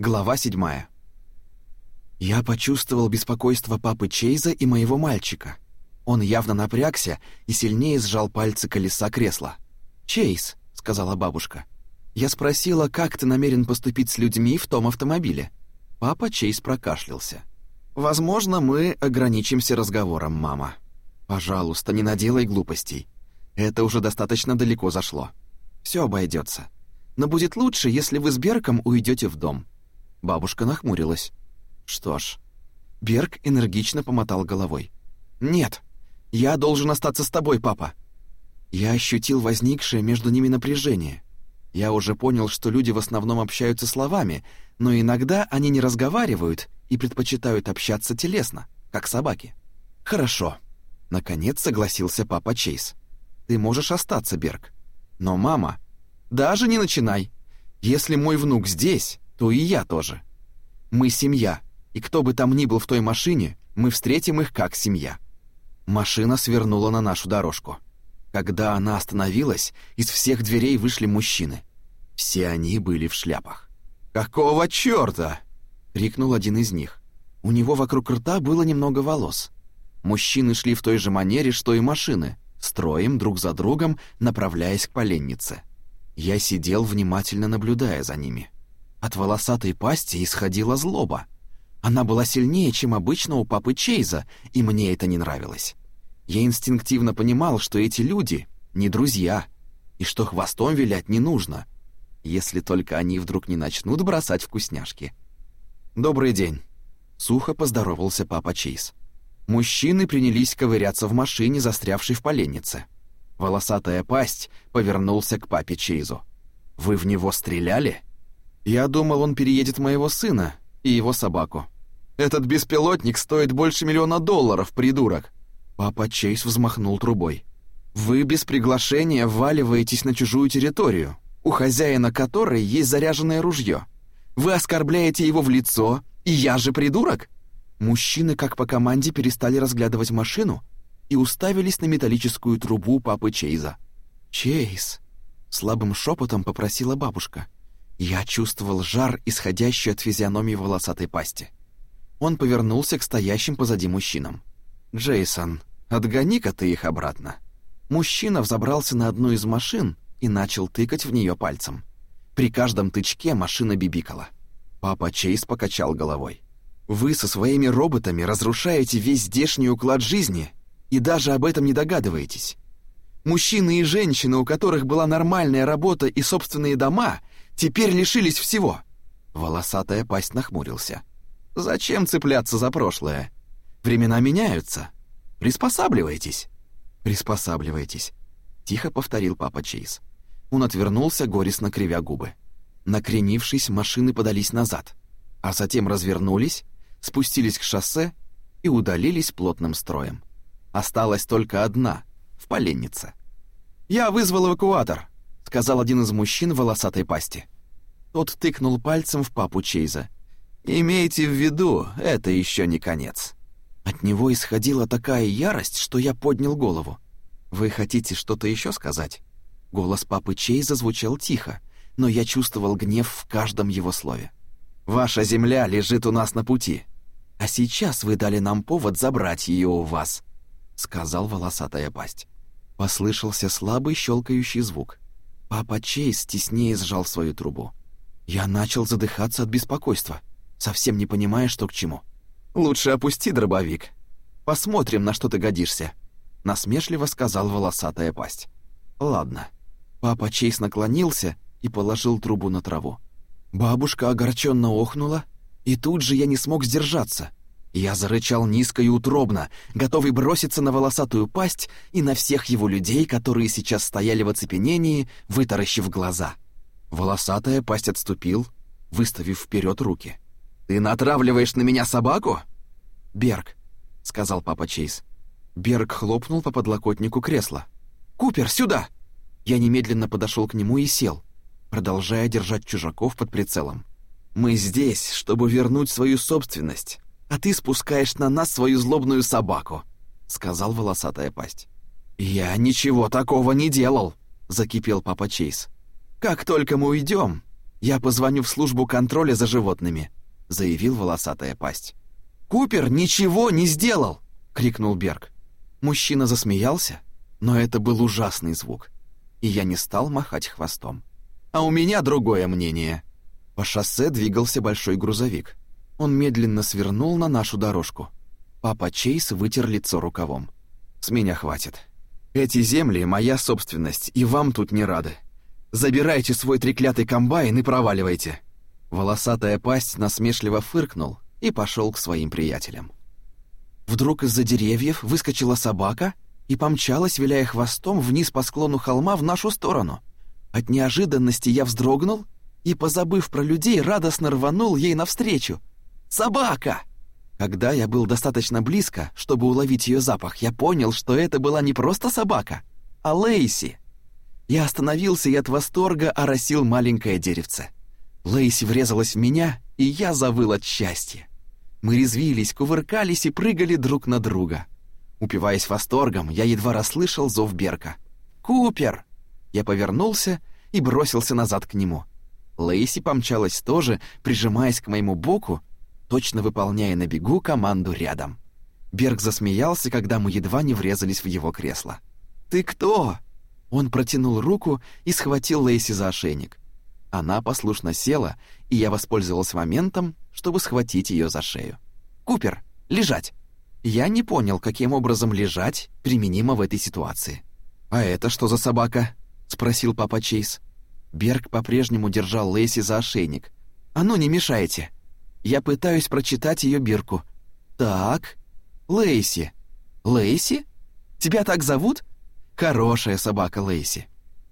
Глава 7. Я почувствовал беспокойство папы Чейза и моего мальчика. Он явно напрягся и сильнее сжал пальцы колеса кресла. «Чейз», — сказала бабушка, — «я спросила, как ты намерен поступить с людьми в том автомобиле?» Папа Чейз прокашлялся. «Возможно, мы ограничимся разговором, мама. Пожалуйста, не наделай глупостей. Это уже достаточно далеко зашло. Все обойдется. Но будет лучше, если вы с Берком уйдете в дом». Бабушка нахмурилась. «Что ж...» Берг энергично помотал головой. «Нет, я должен остаться с тобой, папа». Я ощутил возникшее между ними напряжение. Я уже понял, что люди в основном общаются словами, но иногда они не разговаривают и предпочитают общаться телесно, как собаки. «Хорошо», — наконец согласился папа Чейз. «Ты можешь остаться, Берг. Но, мама, даже не начинай. Если мой внук здесь, то и я тоже. Мы семья, и кто бы там ни был в той машине, мы встретим их как семья». Машина свернула на нашу дорожку. Когда она остановилась, из всех дверей вышли мужчины. Все они были в шляпах. «Какого чёрта?» — крикнул один из них. У него вокруг рта было немного волос. Мужчины шли в той же манере, что и машины, строем друг за другом, направляясь к поленнице. Я сидел, внимательно наблюдая за ними. От волосатой пасти исходила злоба. Она была сильнее, чем обычно у папы Чейза, и мне это не нравилось. Я инстинктивно понимал, что эти люди не друзья, и что хвостом вилять не нужно, если только они вдруг не начнут бросать вкусняшки. «Добрый день», — сухо поздоровался папа Чейз. Мужчины принялись ковыряться в машине, застрявшей в поленнице. Волосатая пасть повернулся к папе Чейзу. «Вы в него стреляли?» «Я думал, он переедет моего сына и его собаку. Этот беспилотник стоит больше миллиона долларов, придурок!» Папа Чейз взмахнул трубой. «Вы без приглашения вваливаетесь на чужую территорию, у хозяина которой есть заряженное ружье. Вы оскорбляете его в лицо, и я же придурок?» Мужчины, как по команде, перестали разглядывать машину и уставились на металлическую трубу папы Чейза. «Чейз!» — слабым шепотом попросила бабушка. Я чувствовал жар, исходящий от физиономии волосатой пасти. Он повернулся к стоящим позади мужчинам. «Джейсон, Отгони-ка ты их обратно». Мужчина взобрался на одну из машин и начал тыкать в нее пальцем. При каждом тычке машина бибикала. Папа Чейз покачал головой. «Вы со своими роботами разрушаете весь здешний уклад жизни и даже об этом не догадываетесь. Мужчины и женщины, у которых была нормальная работа и собственные дома, теперь лишились всего». Волосатая пасть нахмурился. «Зачем цепляться за прошлое? Времена меняются». Приспосабливайтесь. Приспосабливайтесь, тихо повторил папа Чейз. Он отвернулся, горестно кривя губы. Накренившись, машины подались назад, а затем развернулись, спустились к шоссе и удалились плотным строем. Осталась только одна, в поленнице. «Я вызвал эвакуатор», — сказал один из мужчин в волосатой пасти. Тот тыкнул пальцем в папу Чейза. «Имейте в виду, это еще не конец». От него исходила такая ярость, что я поднял голову. «Вы хотите что-то еще сказать?» Голос папы Чей зазвучал тихо, но я чувствовал гнев в каждом его слове. «Ваша земля лежит у нас на пути, а сейчас вы дали нам повод забрать ее у вас», — сказал волосатая пасть. Послышался слабый щелкающий звук. Папа Чейз теснее сжал свою трубу. Я начал задыхаться от беспокойства, совсем не понимая, что к чему. «Лучше опусти дробовик. Посмотрим, на что ты годишься», — насмешливо сказал волосатая пасть. «Ладно». Папа Чейз наклонился и положил трубу на траву. Бабушка огорченно охнула, и тут же я не смог сдержаться. Я зарычал низко и утробно, готовый броситься на волосатую пасть и на всех его людей, которые сейчас стояли в оцепенении, вытаращив глаза. Волосатая пасть отступил, выставив вперед руки. «Ты натравливаешь на меня собаку?» «Берг», — сказал папа Чейз. Берг хлопнул по подлокотнику кресла. «Купер, сюда!» Я немедленно подошел к нему и сел, продолжая держать чужаков под прицелом. «Мы здесь, чтобы вернуть свою собственность, а ты спускаешь на нас свою злобную собаку», — сказал волосатая пасть. «Я ничего такого не делал», — закипел папа Чейз. «Как только мы уйдем, Я позвоню в службу контроля за животными», — заявил волосатая пасть. «Купер ничего не сделал!» — крикнул Берг. Мужчина засмеялся, но это был ужасный звук, и я не стал махать хвостом. «А у меня другое мнение». По шоссе двигался большой грузовик. Он медленно свернул на нашу дорожку. Папа Чейз вытер лицо рукавом. «С меня хватит. Эти земли — моя собственность, и вам тут не рады. Забирайте свой треклятый комбайн и проваливайте». Волосатая пасть насмешливо фыркнул и пошел к своим приятелям. Вдруг из-за деревьев выскочила собака и помчалась, виляя хвостом, вниз по склону холма в нашу сторону. От неожиданности я вздрогнул и, позабыв про людей, радостно рванул ей навстречу. «Собака!» Когда я был достаточно близко, чтобы уловить ее запах, я понял, что это была не просто собака, а Лейси. Я остановился и от восторга оросил маленькое деревце. Лейси врезалась в меня, и я завыл от счастья. Мы резвились, кувыркались и прыгали друг на друга. Упиваясь восторгом, я едва расслышал зов Берка. «Купер!» Я повернулся и бросился назад к нему. Лейси помчалась тоже, прижимаясь к моему боку, точно выполняя на бегу команду рядом. Берг засмеялся, когда мы едва не врезались в его кресло. «Ты кто?» Он протянул руку и схватил Лейси за ошейник. Она послушно села, и я воспользовался моментом, чтобы схватить ее за шею. «Купер, лежать!» Я не понял, каким образом лежать применимо в этой ситуации. «А это что за собака?» — спросил папа Чейз. Берг по-прежнему держал Лейси за ошейник. «А ну, не мешайте!» Я пытаюсь прочитать ее бирку. Так, Лейси. Лейси? Тебя так зовут? Хорошая собака Лейси.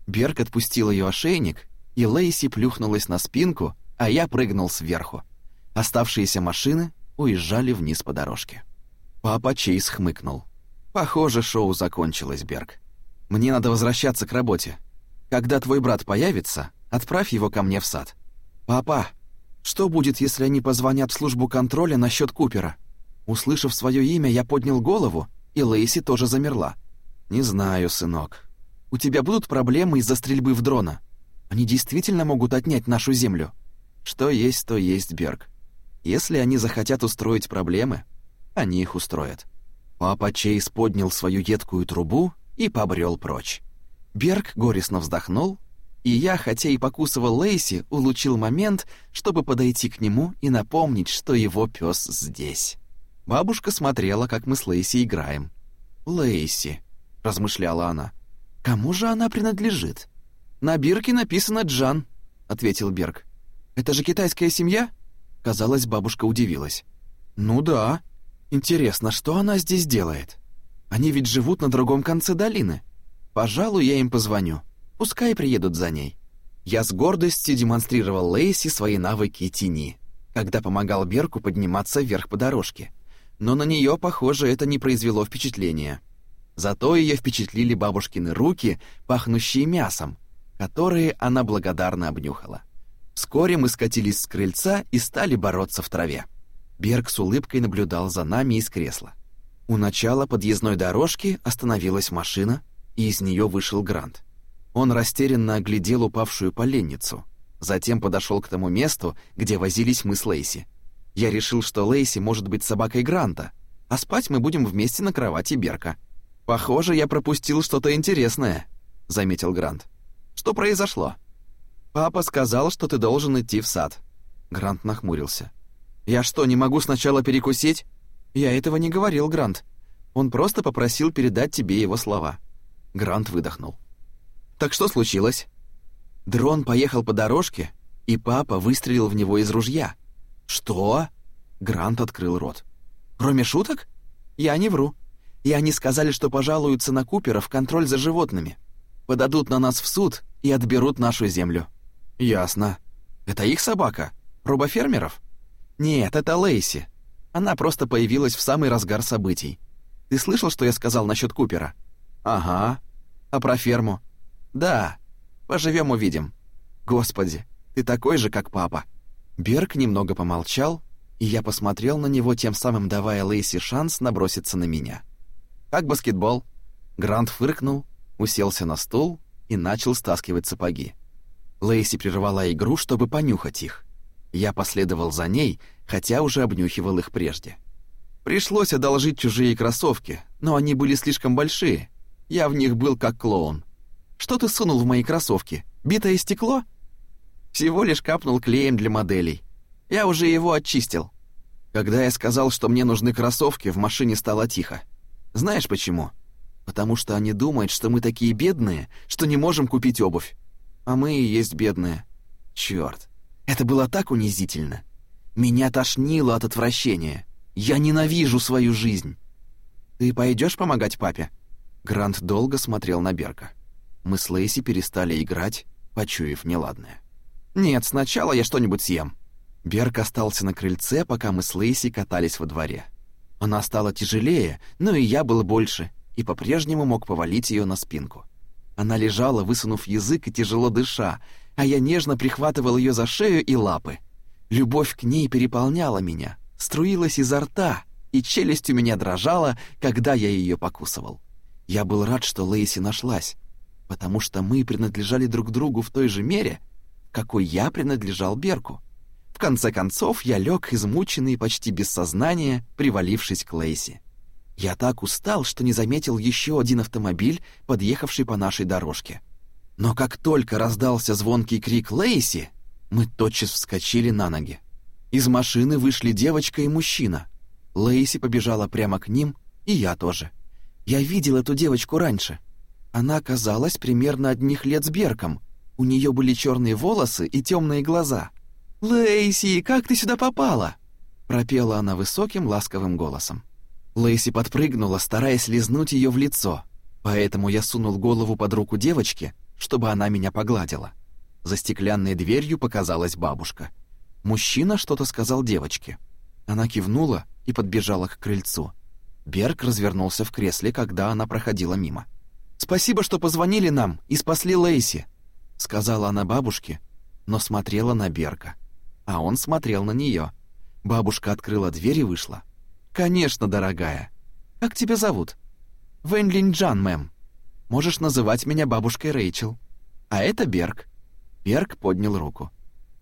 Берг отпустил ее ошейник, и Лейси плюхнулась на спинку, а я прыгнул сверху. Оставшиеся машины уезжали вниз по дорожке. Папа Чейз хмыкнул. «Похоже, шоу закончилось, Берг. Мне надо возвращаться к работе. Когда твой брат появится, отправь его ко мне в сад. Папа, что будет, если они позвонят в службу контроля насчет Купера? Услышав свое имя, я поднял голову, и Лейси тоже замерла. Не знаю, сынок. У тебя будут проблемы из-за стрельбы в дрона. Они действительно могут отнять нашу землю. Что есть, то есть, Берг. Если они захотят устроить проблемы, они их устроят. Папа Чейз поднял свою едкую трубу и побрел прочь. Берг горестно вздохнул и я, хотя и покусывал Лейси, улучил момент, чтобы подойти к нему и напомнить, что его пес здесь. Бабушка смотрела, как мы с Лейси играем. «Лейси», — размышляла она, — «кому же она принадлежит?» «На бирке написано «Джан», — ответил Берг. «Это же китайская семья?» Казалось, бабушка удивилась. «Ну да. Интересно, что она здесь делает? Они ведь живут на другом конце долины. Пожалуй, я им позвоню». Пускай приедут за ней. Я с гордостью демонстрировал Лейси свои навыки тени, когда помогал Берку подниматься вверх по дорожке. Но на нее, похоже, это не произвело впечатления. Зато ее впечатлили бабушкины руки, пахнущие мясом, которые она благодарно обнюхала. Вскоре мы скатились с крыльца и стали бороться в траве. Берг с улыбкой наблюдал за нами из кресла. У начала подъездной дорожки остановилась машина, и из нее вышел Грант. Он растерянно оглядел упавшую поленницу, затем подошел к тому месту, где возились мы с Лейси. Я решил, что Лейси может быть собакой Гранта, а спать мы будем вместе на кровати Берка. «Похоже, я пропустил что-то интересное», — заметил Грант. «Что произошло?» «Папа сказал, что ты должен идти в сад». Грант нахмурился. «Я что, не могу сначала перекусить?» «Я этого не говорил, Грант. Он просто попросил передать тебе его слова». Грант выдохнул. Так что случилось? Дрон поехал по дорожке, и папа выстрелил в него из ружья. Что? Грант открыл рот. Кроме шуток? Я не вру. И они сказали, что пожалуются на Купера в контроль за животными. Подадут на нас в суд и отберут нашу землю. Ясно. Это их собака? Робофермеров? Нет, это Лейси. Она просто появилась в самый разгар событий. Ты слышал, что я сказал насчет Купера? Ага. А про ферму? «Да, поживем увидим. Господи, ты такой же, как папа». Берг немного помолчал, и я посмотрел на него, тем самым давая Лейси шанс наброситься на меня. «Как баскетбол?» Грант фыркнул, уселся на стул и начал стаскивать сапоги. Лейси прервала игру, чтобы понюхать их. Я последовал за ней, хотя уже обнюхивал их прежде. Пришлось одолжить чужие кроссовки, но они были слишком большие. Я в них был как клоун. Что ты сунул в мои кроссовки? Битое стекло? Всего лишь капнул клеем для моделей. Я уже его очистил. Когда я сказал, что мне нужны кроссовки, в машине стало тихо. Знаешь почему? Потому что они думают, что мы такие бедные, что не можем купить обувь. А мы и есть бедные. Чёрт. Это было так унизительно. Меня тошнило от отвращения. Я ненавижу свою жизнь. Ты пойдешь помогать папе? Грант долго смотрел на Берка. Мы с Лейси перестали играть, почуяв неладное. Нет, сначала я что-нибудь съем. Берк остался на крыльце, пока мы с Лейси катались во дворе. Она стала тяжелее, но и я был больше, и по-прежнему мог повалить ее на спинку. Она лежала, высунув язык и тяжело дыша, а я нежно прихватывал ее за шею и лапы. Любовь к ней переполняла меня, струилась изо рта, и челюсть у меня дрожала, когда я ее покусывал. Я был рад, что Лейси нашлась, потому что мы принадлежали друг другу в той же мере, какой я принадлежал Берку. В конце концов, я лег измученный, почти без сознания, привалившись к Лейси. Я так устал, что не заметил еще один автомобиль, подъехавший по нашей дорожке. Но как только раздался звонкий крик Лейси, мы тотчас вскочили на ноги. Из машины вышли девочка и мужчина. Лейси побежала прямо к ним, и я тоже. Я видел эту девочку раньше. Она казалась примерно одних лет с Берком. У нее были черные волосы и темные глаза. «Лейси, как ты сюда попала?» пропела она высоким ласковым голосом. Лейси подпрыгнула, стараясь лизнуть ее в лицо, поэтому я сунул голову под руку девочки, чтобы она меня погладила. За стеклянной дверью показалась бабушка. Мужчина что-то сказал девочке. Она кивнула и подбежала к крыльцу. Берг развернулся в кресле, когда она проходила мимо. «Спасибо, что позвонили нам и спасли Лейси», — сказала она бабушке, но смотрела на Берга, а он смотрел на нее. Бабушка открыла дверь и вышла. «Конечно, дорогая. Как тебя зовут?» «Вэнь Джан, мэм. Можешь называть меня бабушкой Рэйчел. А это Берг». Берг поднял руку.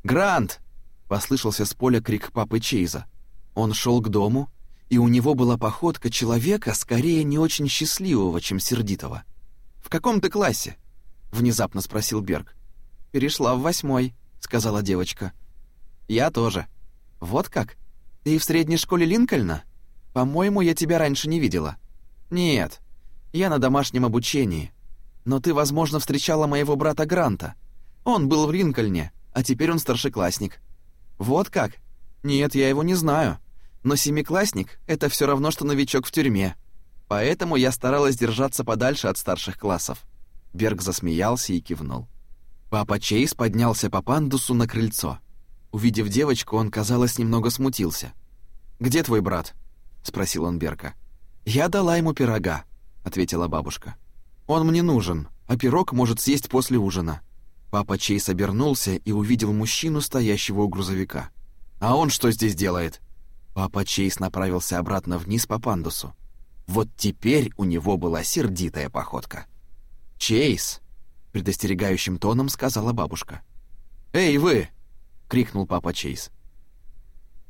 «Грант!» — послышался с поля крик папы Чейза. Он шел к дому, и у него была походка человека, скорее не очень счастливого, чем сердитого. «В каком ты классе?» — внезапно спросил Берг. «Перешла в восьмой», — сказала девочка. «Я тоже». «Вот как? Ты в средней школе Линкольна?» По-моему, я тебя раньше не видела. Нет. Я на домашнем обучении. Но ты, возможно, встречала моего брата Гранта. Он был в Линкольне, а теперь он старшеклассник. Вот как? Нет, я его не знаю. Но семиклассник это все равно что новичок в тюрьме. Поэтому я старалась держаться подальше от старших классов. Берг засмеялся и кивнул. Папа Чейз поднялся по пандусу на крыльцо. Увидев девочку, он, казалось, немного смутился. «Где твой брат?» спросил он Берка. Я дала ему пирога, ответила бабушка. Он мне нужен, а пирог может съесть после ужина. Папа Чейз обернулся и увидел мужчину, стоящего у грузовика. А он что здесь делает? Папа Чейз направился обратно вниз по пандусу. Вот теперь у него была сердитая походка. «Чейз!» — предостерегающим тоном сказала бабушка. «Эй, вы!» — крикнул папа Чейз.